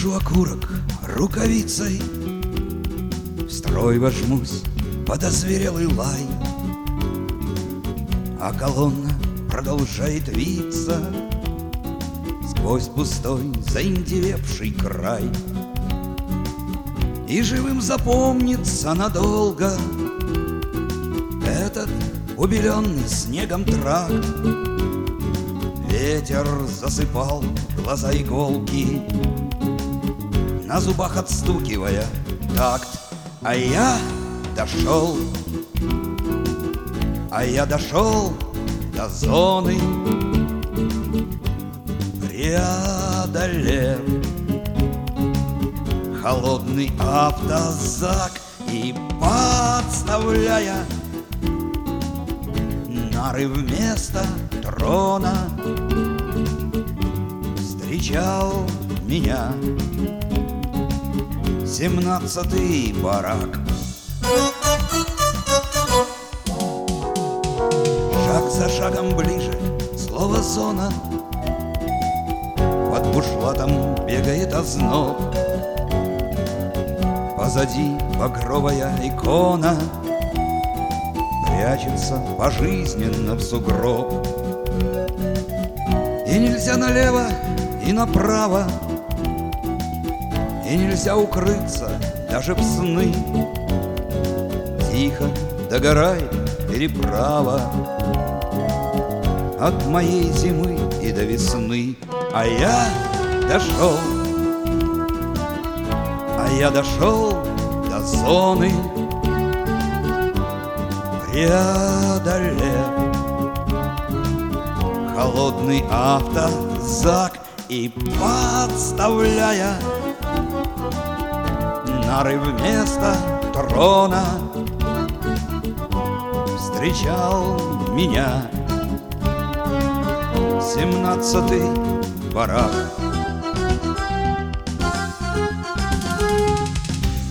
Тушу окурок рукавицей. В строй вожмусь под озверелый лай. А колонна продолжает виться Сквозь пустой заиндевевший край. И живым запомнится надолго Этот убеленный снегом тракт. Ветер засыпал глаза иголки На зубах отстукивая такт. А я дошел. А я дошел до зоны Преодолев Холодный автозак И подставляя Нары вместо трона Встречал меня Семнадцатый барак. Шаг за шагом ближе Слово зона. Под бушлатом бегает озноб. Позади багровая икона. Прячется пожизненно в сугроб. И нельзя налево и направо И нельзя укрыться даже в сны. Тихо догорает переправа От моей зимы и до весны. А я дошел А я дошел до зоны Преодолев Холодный автозак И подставляя Нары вместо трона. Встречал меня Семнадцатый барак.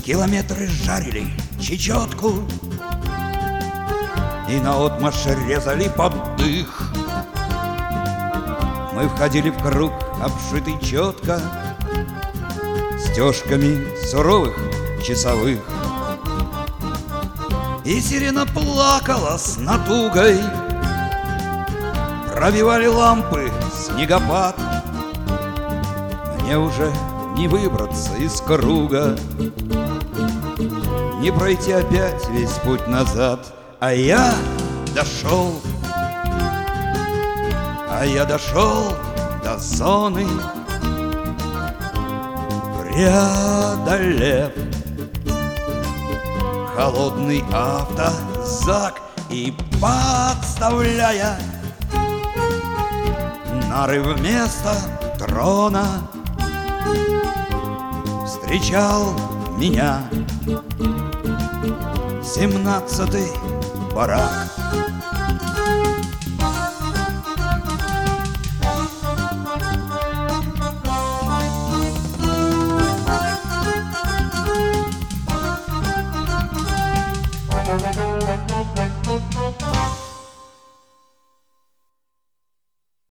Километры жарили чечетку И наотмашь резали под дых Мы входили в круг, обшитый четко Стежками суровых часовых. И сирена плакала с натугой. Пробивали лампы снегопад. Мне уже не выбраться из круга. Не пройти опять весь путь назад. А я дошел. А я дошел до зоны Преодолев Холодный автозак И подставляя Нары вместо трона Встречал меня Семнадцатый барак